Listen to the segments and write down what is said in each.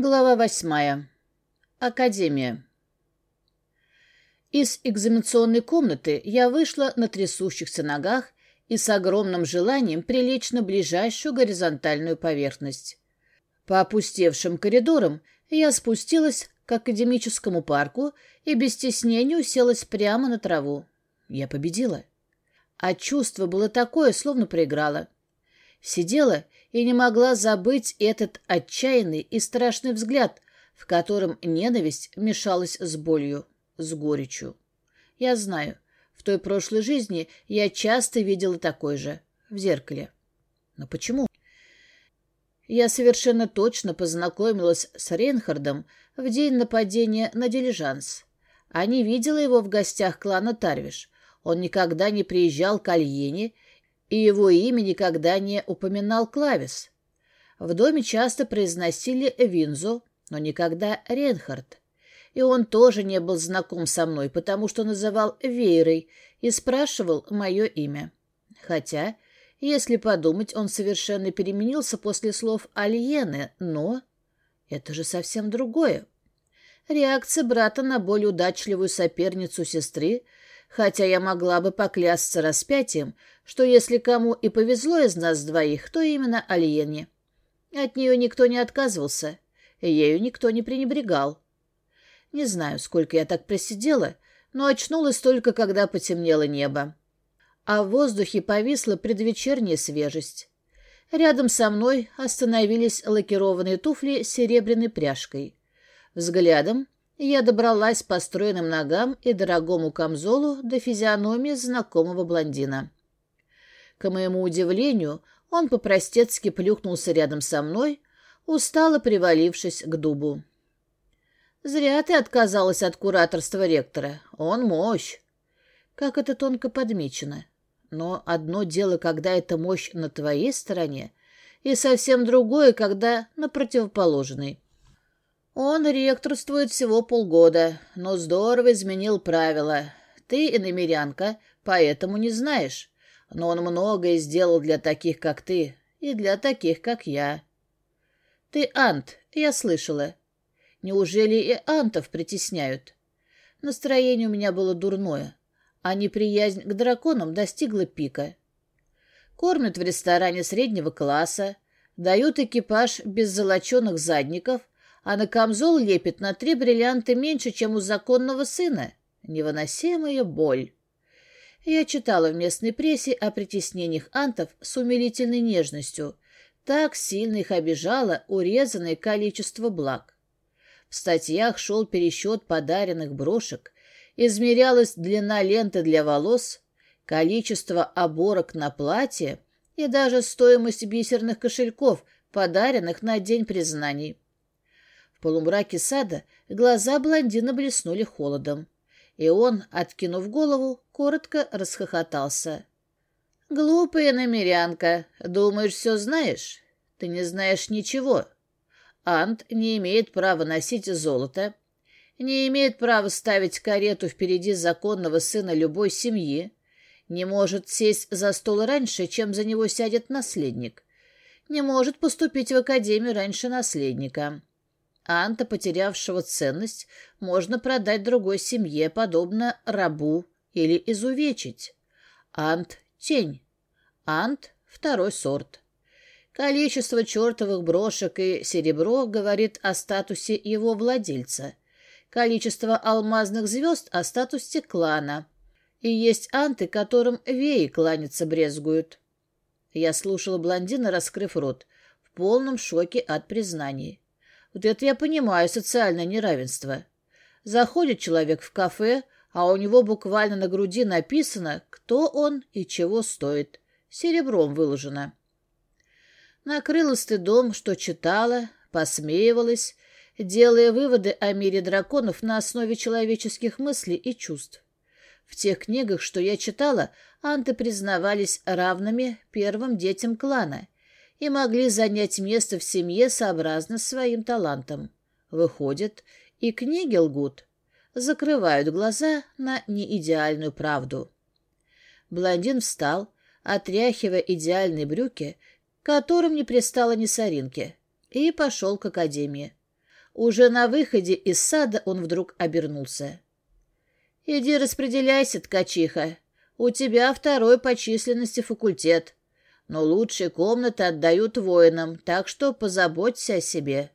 Глава восьмая. Академия. Из экзаменационной комнаты я вышла на трясущихся ногах и с огромным желанием прилечь на ближайшую горизонтальную поверхность. По опустевшим коридорам я спустилась к академическому парку и без стеснения уселась прямо на траву. Я победила. А чувство было такое, словно проиграла. Сидела и не могла забыть этот отчаянный и страшный взгляд, в котором ненависть мешалась с болью, с горечью. Я знаю, в той прошлой жизни я часто видела такой же, в зеркале. Но почему? Я совершенно точно познакомилась с Рейнхардом в день нападения на дилижанс. А не видела его в гостях клана Тарвиш. Он никогда не приезжал к Альене и его имя никогда не упоминал Клавис. В доме часто произносили Винзу, но никогда Ренхард. И он тоже не был знаком со мной, потому что называл Вейрой и спрашивал мое имя. Хотя, если подумать, он совершенно переменился после слов Альены, но... Это же совсем другое. Реакция брата на более удачливую соперницу сестры — хотя я могла бы поклясться распятием, что если кому и повезло из нас двоих, то именно Альене. От нее никто не отказывался, ею никто не пренебрегал. Не знаю, сколько я так просидела, но очнулась только, когда потемнело небо. А в воздухе повисла предвечерняя свежесть. Рядом со мной остановились лакированные туфли с серебряной пряжкой. Взглядом я добралась по стройным ногам и дорогому камзолу до физиономии знакомого блондина. К моему удивлению, он по-простецки плюхнулся рядом со мной, устало привалившись к дубу. «Зря ты отказалась от кураторства ректора. Он мощь». Как это тонко подмечено. Но одно дело, когда эта мощь на твоей стороне, и совсем другое, когда на противоположной. Он ректорствует всего полгода, но здорово изменил правила. Ты иномерянка, поэтому не знаешь. Но он многое сделал для таких, как ты, и для таких, как я. Ты ант, я слышала. Неужели и антов притесняют? Настроение у меня было дурное, а неприязнь к драконам достигла пика. Кормят в ресторане среднего класса, дают экипаж без золоченых задников — а на камзол лепит на три бриллианта меньше, чем у законного сына. Невыносимая боль. Я читала в местной прессе о притеснениях антов с умилительной нежностью. Так сильно их обижало урезанное количество благ. В статьях шел пересчет подаренных брошек, измерялась длина ленты для волос, количество оборок на платье и даже стоимость бисерных кошельков, подаренных на День признаний. В полумраке сада глаза блондина блеснули холодом, и он, откинув голову, коротко расхохотался. «Глупая намерянка, думаешь, все знаешь? Ты не знаешь ничего. Ант не имеет права носить золото, не имеет права ставить карету впереди законного сына любой семьи, не может сесть за стол раньше, чем за него сядет наследник, не может поступить в академию раньше наследника. Анта, потерявшего ценность, можно продать другой семье, подобно рабу, или изувечить. Ант — тень. Ант — второй сорт. Количество чертовых брошек и серебро говорит о статусе его владельца. Количество алмазных звезд — о статусе клана. И есть анты, которым веи кланяться брезгуют. Я слушала блондина, раскрыв рот, в полном шоке от признаний. Это я понимаю социальное неравенство. Заходит человек в кафе, а у него буквально на груди написано, кто он и чего стоит. Серебром выложено. Накрыла стыдом, что читала, посмеивалась, делая выводы о мире драконов на основе человеческих мыслей и чувств. В тех книгах, что я читала, анты признавались равными первым детям клана и могли занять место в семье сообразно своим талантом. Выходит, и книги лгут, закрывают глаза на неидеальную правду. Блондин встал, отряхивая идеальные брюки, которым не пристало ни соринки, и пошел к академии. Уже на выходе из сада он вдруг обернулся. «Иди распределяйся, ткачиха. У тебя второй по численности факультет. Но лучшие комнаты отдают воинам, так что позаботься о себе».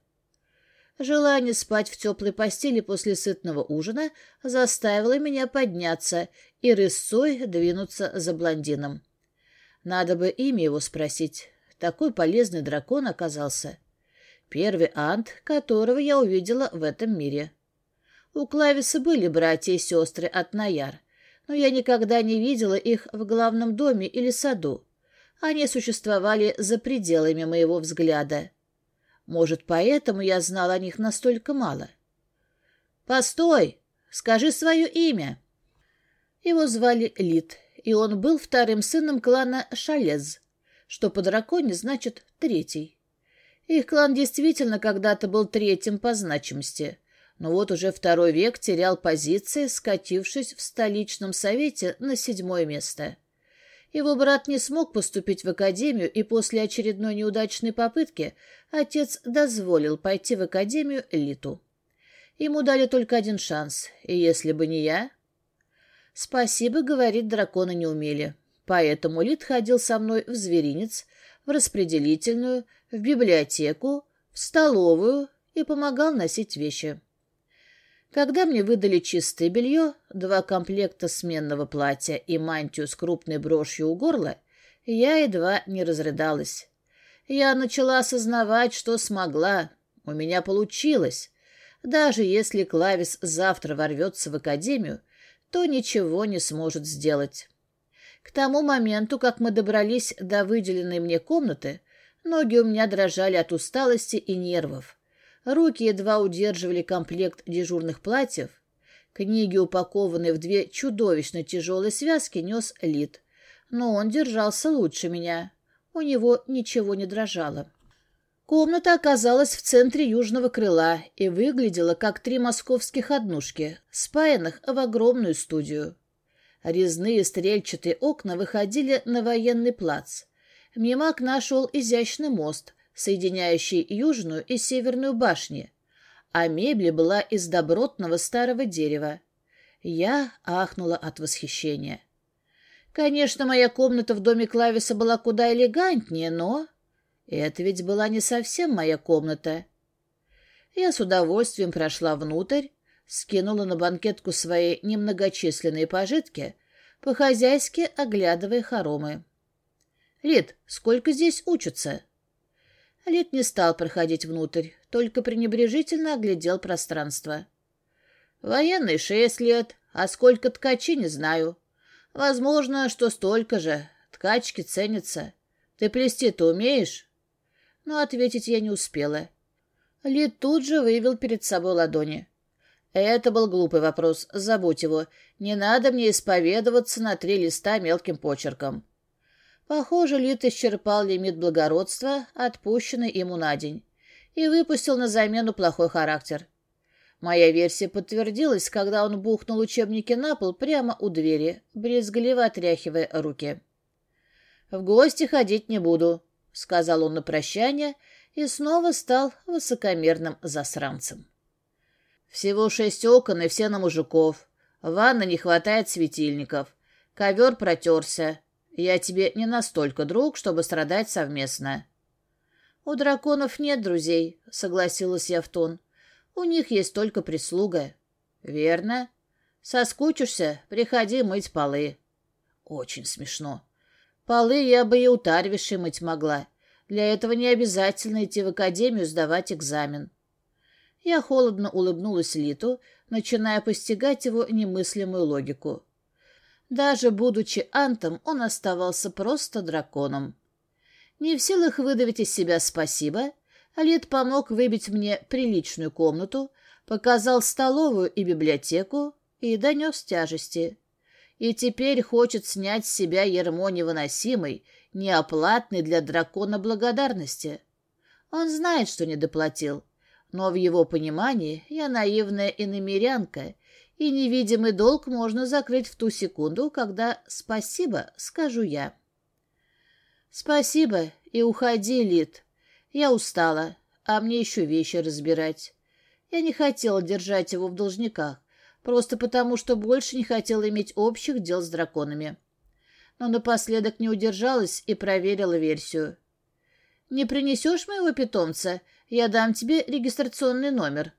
Желание спать в теплой постели после сытного ужина заставило меня подняться и рысцой двинуться за блондином. Надо бы имя его спросить. Такой полезный дракон оказался. Первый ант, которого я увидела в этом мире. У Клависа были братья и сестры от Наяр, но я никогда не видела их в главном доме или саду. Они существовали за пределами моего взгляда. Может, поэтому я знала о них настолько мало. «Постой! Скажи свое имя!» Его звали Лид, и он был вторым сыном клана Шалез, что по драконе значит «третий». Их клан действительно когда-то был третьим по значимости, но вот уже второй век терял позиции, скатившись в столичном совете на седьмое место. Его брат не смог поступить в академию, и после очередной неудачной попытки отец дозволил пойти в академию Литу. Ему дали только один шанс, и если бы не я... Спасибо, говорит, драконы не умели. Поэтому Лит ходил со мной в зверинец, в распределительную, в библиотеку, в столовую и помогал носить вещи. Когда мне выдали чистое белье, два комплекта сменного платья и мантию с крупной брошью у горла, я едва не разрыдалась. Я начала осознавать, что смогла. У меня получилось. Даже если Клавис завтра ворвется в академию, то ничего не сможет сделать. К тому моменту, как мы добрались до выделенной мне комнаты, ноги у меня дрожали от усталости и нервов. Руки едва удерживали комплект дежурных платьев. Книги, упакованные в две чудовищно тяжелые связки, нес Лид. Но он держался лучше меня. У него ничего не дрожало. Комната оказалась в центре южного крыла и выглядела как три московских однушки, спаянных в огромную студию. Резные стрельчатые окна выходили на военный плац. Мимо окна шел изящный мост, соединяющий южную и северную башни, а мебель была из добротного старого дерева. Я ахнула от восхищения. Конечно, моя комната в доме Клависа была куда элегантнее, но... Это ведь была не совсем моя комната. Я с удовольствием прошла внутрь, скинула на банкетку свои немногочисленные пожитки, по-хозяйски оглядывая хоромы. «Лид, сколько здесь учатся?» Лид не стал проходить внутрь, только пренебрежительно оглядел пространство. «Военный шесть лет, а сколько ткачи, не знаю. Возможно, что столько же. Ткачки ценятся. Ты плести-то умеешь?» Но ответить я не успела. Лид тут же вывел перед собой ладони. «Это был глупый вопрос. Забудь его. Не надо мне исповедоваться на три листа мелким почерком. Похоже, Лит исчерпал лимит благородства, отпущенный ему на день, и выпустил на замену плохой характер. Моя версия подтвердилась, когда он бухнул учебники на пол прямо у двери, брезгливо отряхивая руки. «В гости ходить не буду», — сказал он на прощание и снова стал высокомерным засранцем. «Всего шесть окон и все на мужиков. В ванной не хватает светильников. Ковер протерся. Я тебе не настолько друг, чтобы страдать совместно. У драконов нет друзей, согласилась я в тон. У них есть только прислуга. Верно. Соскучишься, приходи мыть полы. Очень смешно. Полы я бы и у Тарвиши мыть могла. Для этого не обязательно идти в академию сдавать экзамен. Я холодно улыбнулась Литу, начиная постигать его немыслимую логику. Даже будучи антом, он оставался просто драконом. Не в силах выдавить из себя спасибо, Алит помог выбить мне приличную комнату, показал столовую и библиотеку и донес тяжести. И теперь хочет снять с себя ермо невыносимой, неоплатной для дракона благодарности. Он знает, что не доплатил, но в его понимании я наивная иномерянка и невидимый долг можно закрыть в ту секунду, когда «спасибо» скажу я. «Спасибо и уходи, Лид. Я устала, а мне еще вещи разбирать. Я не хотела держать его в должниках, просто потому, что больше не хотела иметь общих дел с драконами. Но напоследок не удержалась и проверила версию. «Не принесешь моего питомца? Я дам тебе регистрационный номер».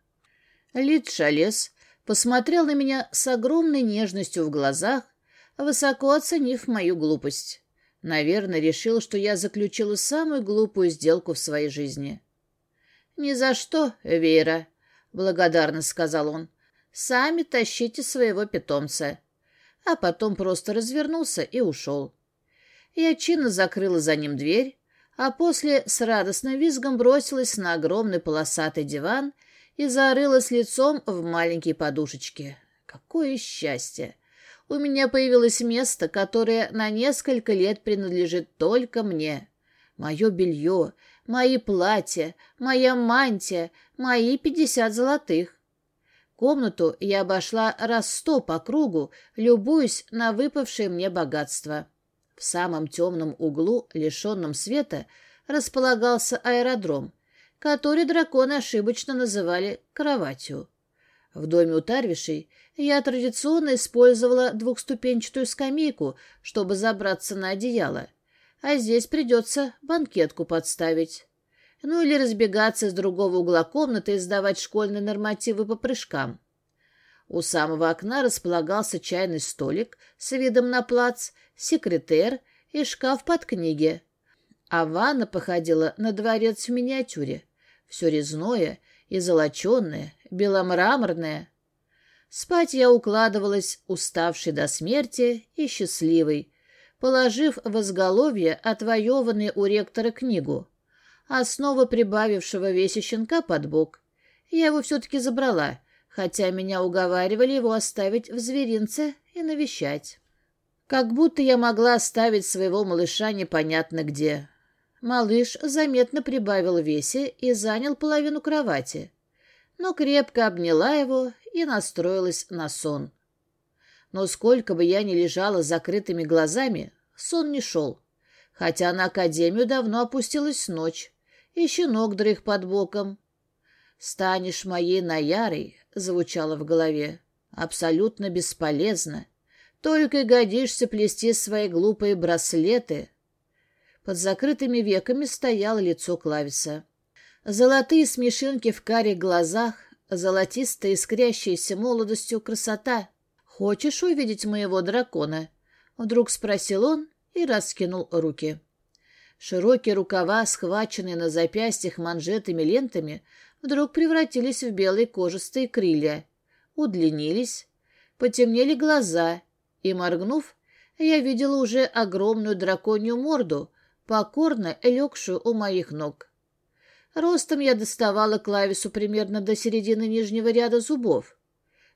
Лид Шалес посмотрел на меня с огромной нежностью в глазах, высоко оценив мою глупость. Наверное, решил, что я заключила самую глупую сделку в своей жизни. «Ни за что, Вера», — благодарно сказал он. «Сами тащите своего питомца». А потом просто развернулся и ушел. Я чинно закрыла за ним дверь, а после с радостным визгом бросилась на огромный полосатый диван и зарылась лицом в маленькие подушечки. Какое счастье! у меня появилось место, которое на несколько лет принадлежит только мне. Мое белье, мои платья, моя мантия, мои пятьдесят золотых. Комнату я обошла раз сто по кругу, любуясь на выпавшее мне богатство. В самом темном углу, лишенном света, располагался аэродром, который драконы ошибочно называли кроватью. В доме у Тарвишей я традиционно использовала двухступенчатую скамейку, чтобы забраться на одеяло, а здесь придется банкетку подставить. Ну или разбегаться из другого угла комнаты и сдавать школьные нормативы по прыжкам. У самого окна располагался чайный столик с видом на плац, секретер и шкаф под книги. А ванна походила на дворец в миниатюре. Все резное и золоченое, беломраморная. Спать я укладывалась, уставшей до смерти и счастливой, положив в изголовье отвоеванную у ректора книгу, а снова прибавившего весе щенка под бок. Я его все-таки забрала, хотя меня уговаривали его оставить в зверинце и навещать. Как будто я могла оставить своего малыша непонятно где. Малыш заметно прибавил весе и занял половину кровати но крепко обняла его и настроилась на сон. Но сколько бы я ни лежала с закрытыми глазами, сон не шел, хотя на академию давно опустилась ночь, и щенок дрых под боком. «Станешь моей Наярой», — звучало в голове, — «абсолютно бесполезно. Только и годишься плести свои глупые браслеты». Под закрытыми веками стояло лицо Клависа. Золотые смешинки в карих глазах, золотистая искрящаяся молодостью красота. «Хочешь увидеть моего дракона?» Вдруг спросил он и раскинул руки. Широкие рукава, схваченные на запястьях манжетами лентами, вдруг превратились в белые кожистые крылья, удлинились, потемнели глаза, и, моргнув, я видела уже огромную драконью морду, покорно легшую у моих ног. Ростом я доставала клавису примерно до середины нижнего ряда зубов.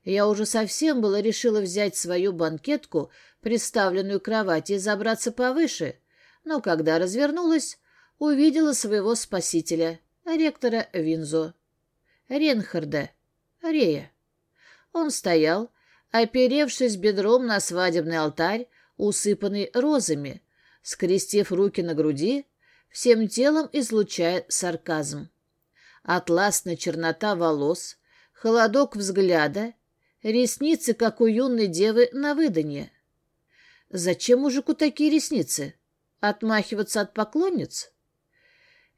Я уже совсем было решила взять свою банкетку, приставленную к кровати, и забраться повыше, но когда развернулась, увидела своего спасителя, ректора Винзо. Ренхарда. Рея. Он стоял, оперевшись бедром на свадебный алтарь, усыпанный розами, скрестив руки на груди всем телом излучая сарказм. Атласная чернота волос, холодок взгляда, ресницы, как у юной девы на выданье. Зачем мужику такие ресницы? Отмахиваться от поклонниц?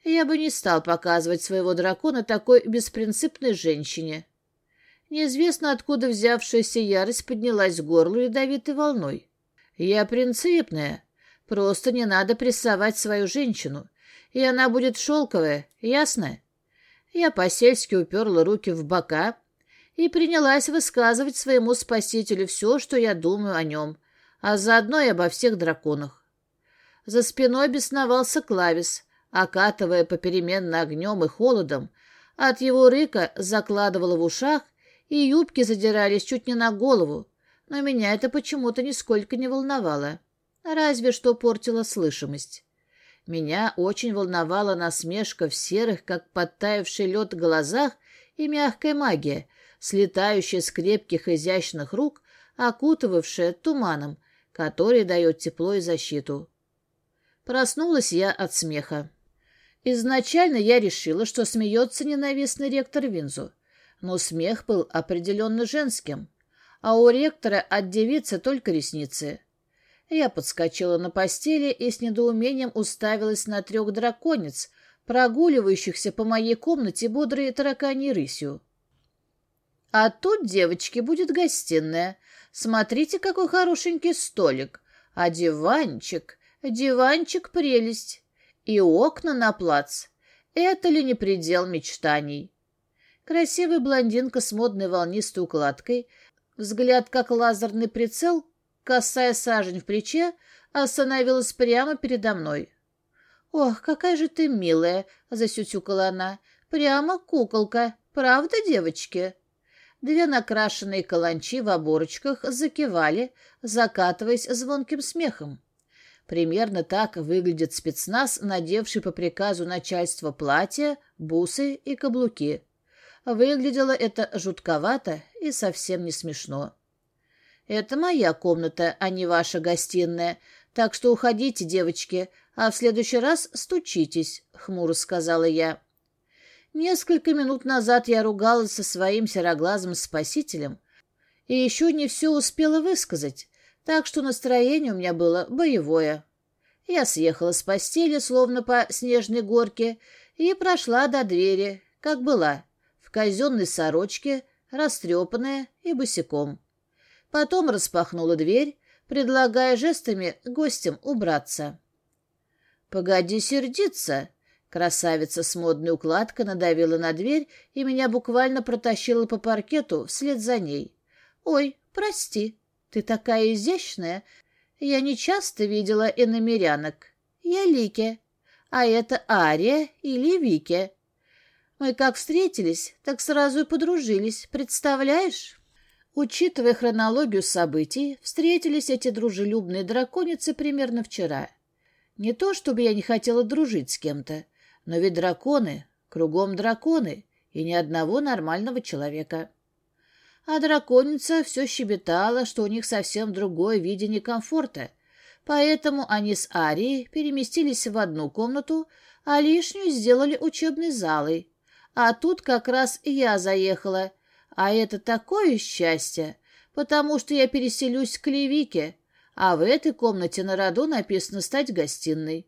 Я бы не стал показывать своего дракона такой беспринципной женщине. Неизвестно, откуда взявшаяся ярость поднялась к горлу ядовитой волной. Я принципная, Просто не надо прессовать свою женщину, и она будет шелковая, ясно? Я по-сельски уперла руки в бока и принялась высказывать своему спасителю все, что я думаю о нем, а заодно и обо всех драконах. За спиной бесновался Клавис, окатывая попеременно огнем и холодом, от его рыка закладывало в ушах, и юбки задирались чуть не на голову, но меня это почему-то нисколько не волновало разве что портила слышимость. Меня очень волновала насмешка в серых, как подтаявший лед, глазах и мягкая магия, слетающая с крепких изящных рук, окутывавшая туманом, который дает тепло и защиту. Проснулась я от смеха. Изначально я решила, что смеется ненавистный ректор Винзу, но смех был определенно женским, а у ректора от девицы только ресницы. Я подскочила на постели и с недоумением уставилась на трех драконец, прогуливающихся по моей комнате бодрой тараканьей рысью. А тут, девочки, будет гостиная. Смотрите, какой хорошенький столик. А диванчик, диванчик прелесть. И окна на плац. Это ли не предел мечтаний? Красивая блондинка с модной волнистой укладкой, взгляд как лазерный прицел, косая сажень в плече, остановилась прямо передо мной. «Ох, какая же ты милая!» — засютюкала она. «Прямо куколка. Правда, девочки?» Две накрашенные каланчи в оборочках закивали, закатываясь звонким смехом. Примерно так выглядит спецназ, надевший по приказу начальства платья, бусы и каблуки. Выглядело это жутковато и совсем не смешно. «Это моя комната, а не ваша гостиная, так что уходите, девочки, а в следующий раз стучитесь», — хмуро сказала я. Несколько минут назад я ругалась со своим сероглазым спасителем и еще не все успела высказать, так что настроение у меня было боевое. Я съехала с постели, словно по снежной горке, и прошла до двери, как была, в казенной сорочке, растрепанная и босиком. Потом распахнула дверь, предлагая жестами гостям убраться. «Погоди сердиться!» Красавица с модной укладкой надавила на дверь и меня буквально протащила по паркету вслед за ней. «Ой, прости, ты такая изящная. Я не часто видела иномерянок. Я Лике, а это Ария или Вике. Мы как встретились, так сразу и подружились, представляешь?» Учитывая хронологию событий, встретились эти дружелюбные драконицы примерно вчера. Не то, чтобы я не хотела дружить с кем-то, но ведь драконы, кругом драконы, и ни одного нормального человека. А драконица все щебетала, что у них совсем другое видение комфорта, поэтому они с Арией переместились в одну комнату, а лишнюю сделали учебной залой. А тут как раз я заехала, а это такое счастье, потому что я переселюсь к Левике, а в этой комнате на роду написано «стать гостиной».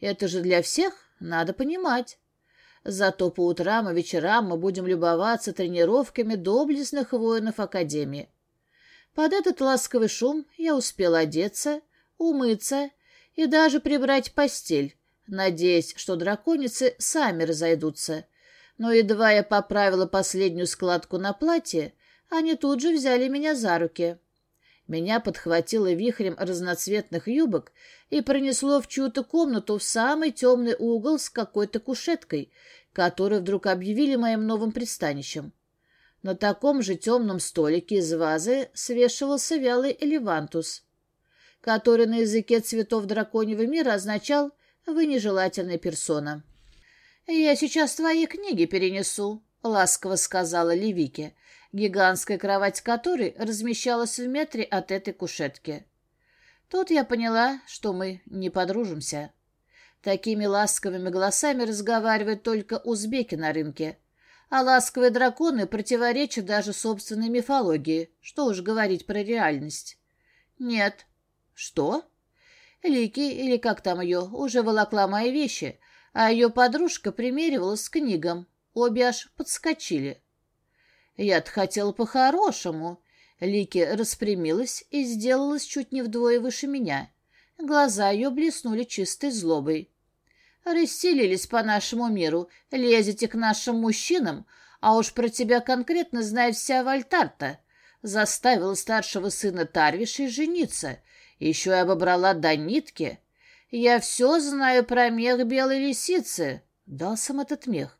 Это же для всех надо понимать. Зато по утрам и вечерам мы будем любоваться тренировками доблестных воинов Академии. Под этот ласковый шум я успела одеться, умыться и даже прибрать постель, надеясь, что драконицы сами разойдутся. Но едва я поправила последнюю складку на платье, они тут же взяли меня за руки. Меня подхватило вихрем разноцветных юбок и пронесло в чью-то комнату в самый темный угол с какой-то кушеткой, которую вдруг объявили моим новым пристанищем. На таком же темном столике из вазы свешивался вялый элевантус, который на языке цветов драконьего мира означал «вы нежелательная персона». «Я сейчас твои книги перенесу», — ласково сказала Левике, гигантская кровать которой размещалась в метре от этой кушетки. Тут я поняла, что мы не подружимся. Такими ласковыми голосами разговаривают только узбеки на рынке, а ласковые драконы противоречат даже собственной мифологии, что уж говорить про реальность. Нет. Что? Лики, или как там ее, уже волокла мои вещи, а ее подружка примеривалась к книгам. Обе аж подскочили. Я-то хотела по-хорошему. Лики распрямилась и сделалась чуть не вдвое выше меня. Глаза ее блеснули чистой злобой. «Расселились по нашему миру, лезете к нашим мужчинам, а уж про тебя конкретно знает вся Вальтарта. Заставила старшего сына Тарвишей жениться, еще и обобрала до нитки. Я все знаю про мех белой лисицы». Дал сам этот мех.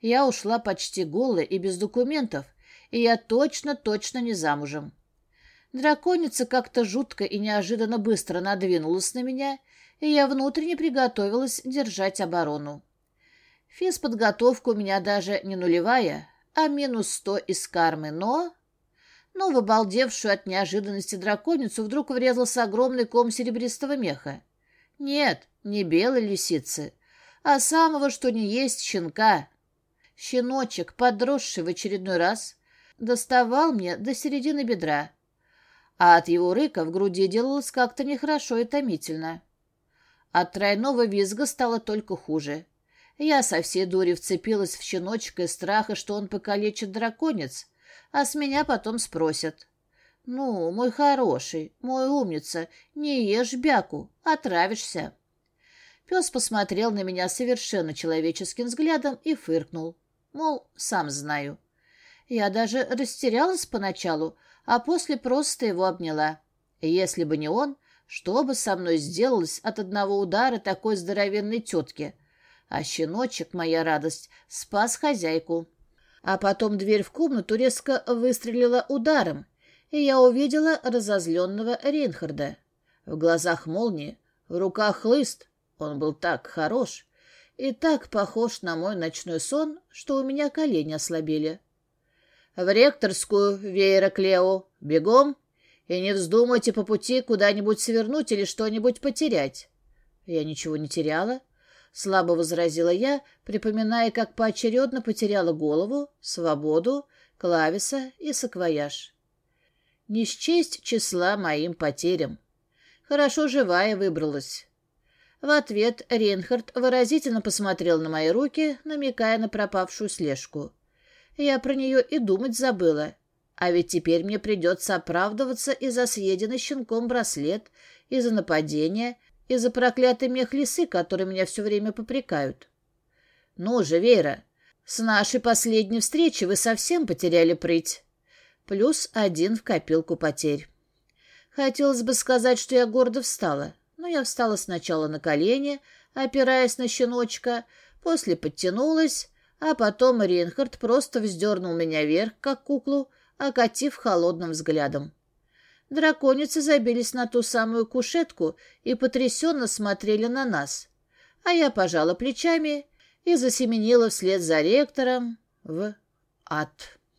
Я ушла почти голая и без документов, и я точно-точно не замужем. Драконица как-то жутко и неожиданно быстро надвинулась на меня, и я внутренне приготовилась держать оборону. Физподготовка у меня даже не нулевая, а минус сто из кармы, но... Но в обалдевшую от неожиданности драконицу вдруг врезался огромный ком серебристого меха. Нет, не белой лисицы, а самого, что не есть, щенка. Щеночек, подросший в очередной раз, доставал мне до середины бедра, а от его рыка в груди делалось как-то нехорошо и томительно. От тройного визга стало только хуже. Я со всей дури вцепилась в щеночка из страха, что он покалечит драконец, а с меня потом спросят. «Ну, мой хороший, мой умница, не ешь бяку, отравишься». Пес посмотрел на меня совершенно человеческим взглядом и фыркнул. Мол, сам знаю. Я даже растерялась поначалу, а после просто его обняла. Если бы не он, что бы со мной сделалось от одного удара такой здоровенной тетки? А щеночек, моя радость, спас хозяйку. А потом дверь в комнату резко выстрелила ударом, и я увидела разозленного Рейнхарда. В глазах молнии, в руках хлыст. Он был так хорош и так похож на мой ночной сон, что у меня колени ослабели. В ректорскую, Веера Клео, бегом, и не вздумайте по пути куда-нибудь свернуть или что-нибудь потерять. Я ничего не теряла, слабо возразила я, припоминая, как поочередно потеряла голову, свободу, клависа и саквояж. Не счесть числа моим потерям. Хорошо живая выбралась. В ответ Рейнхард выразительно посмотрел на мои руки, намекая на пропавшую слежку. Я про нее и думать забыла. А ведь теперь мне придется оправдываться и за съеденный щенком браслет, и за нападение, и за проклятый мех лисы, которые меня все время попрекают. Ну же, Вера, с нашей последней встречи вы совсем потеряли прыть. Плюс один в копилку потерь. Хотелось бы сказать, что я гордо встала, но я встала сначала на колени, опираясь на щеночка, после подтянулась, а потом Рейнхард просто вздернул меня вверх, как куклу, окатив холодным взглядом. Драконицы забились на ту самую кушетку и потрясенно смотрели на нас, а я пожала плечами и засеменила вслед за ректором в ад.